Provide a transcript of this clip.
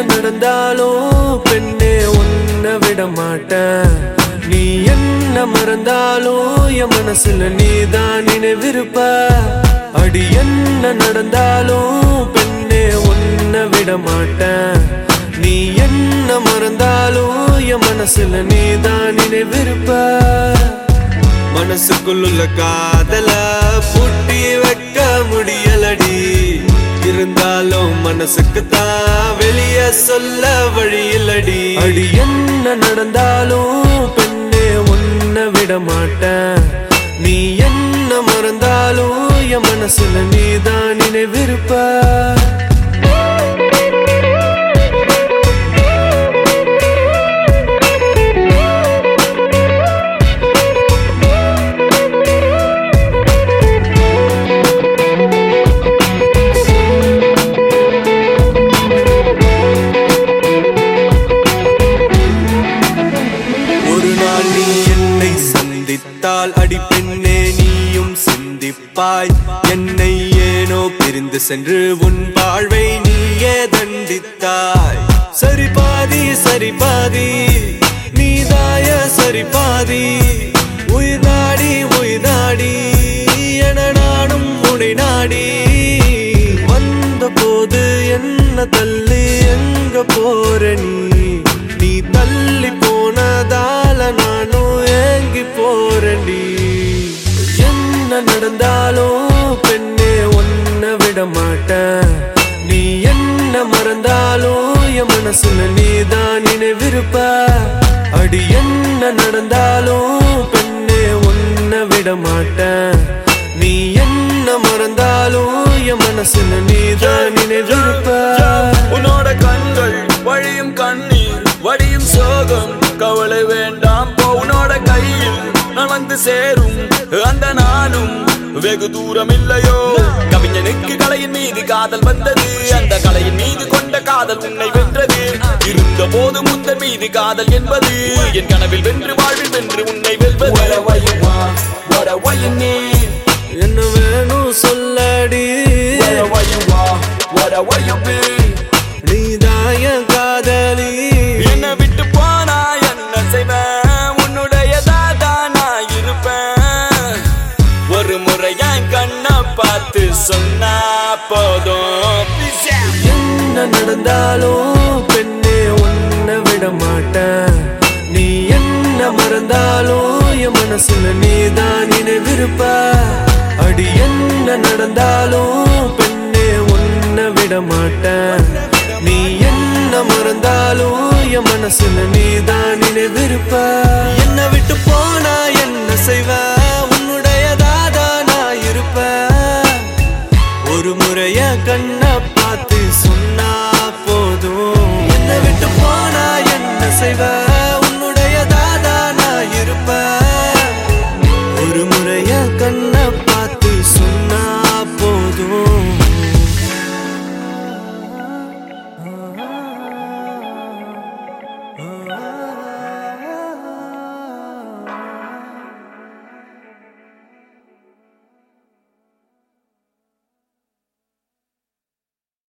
நடந்தாலும் பெண்ணே உன்னை விட மாட்டேன். நீ என்ன மறந்தாலும் என் மனசுல நீதான் நினைவிருப்ப. அடி என்ன நடந்தாலும் பெண்ணே உன்னை விட மாட்டேன். நீ என்ன மறந்தாலும் என் மனசுல நீ தான் நினைவிருப்ப மனசுக்குள்ள காதல பூட்டி வைக்க முடியலடி. இருந்தாலும் மனசுக்கு தான் வெளிய சொல்ல வழி இல்லடி. அடி என்ன நடந்தாலும் மறந்தாலும் என் மனசுல நீதான் நினைவிருப்ப? என்னை ஏனோ பிரிந்து சென்று உன் வாழ்வை நீயே தண்டித்தாய். சரி பாதி சரி பாதி நீதாய சரி பாதி. உயிர்நாடி என நானும் உனை நாடி. வந்த போது என்ன தள்ளி எங்க போற நீ? நீ தள்ளி போனதால நானும் ஏங்கி போறேன்டி என்ன நடந்தாலும் மனசுல நீதான் நினைவிருப்ப. அடி என்ன நடந்தாலும் பெண்ணே உன்னை விட மாட்டேன். நீ என்ன மறந்தாலும் என் மனசுல நீதான் நினைவிருப்ப. உன்னோட கண்கள் வழியும் கண்ணீர் வடியும் சோகம். கவலை வேண்டாம் போ உன்னோட கையில் நடந்து சேரும் அந்த நானும் வெகு தூரம் இல்லையோ. கவிஞனுக்கு கலையின் மீது காதல் வந்தது அந்த போது முந்தன் மீது காதல் என்பது. என் கனவில் வென்று வாழ்வில் வென்று உன்னை வெல்வது. என்ன வேணும் சொல்லடி. என் காதலி. என்ன விட்டு போனா என்ன செய்வேன்? உன்னுடைய தாதா நான் இருப்பேன். ஒரு முறை என் கண்ணை பார்த்து சொன்னா போதும். என்ன நடந்தாலும் நடந்தாலும் என் மனசுல நீதான் நினைவிருப்ப. அடி என்ன நடந்தாலும் பெண்ணே உன்னை விட மாட்டேன். நீ என்ன மறந்தாலும் என் மனசுல நீதான் நினைவிருப்ப. என்ன விட்டு என்ன செய்வ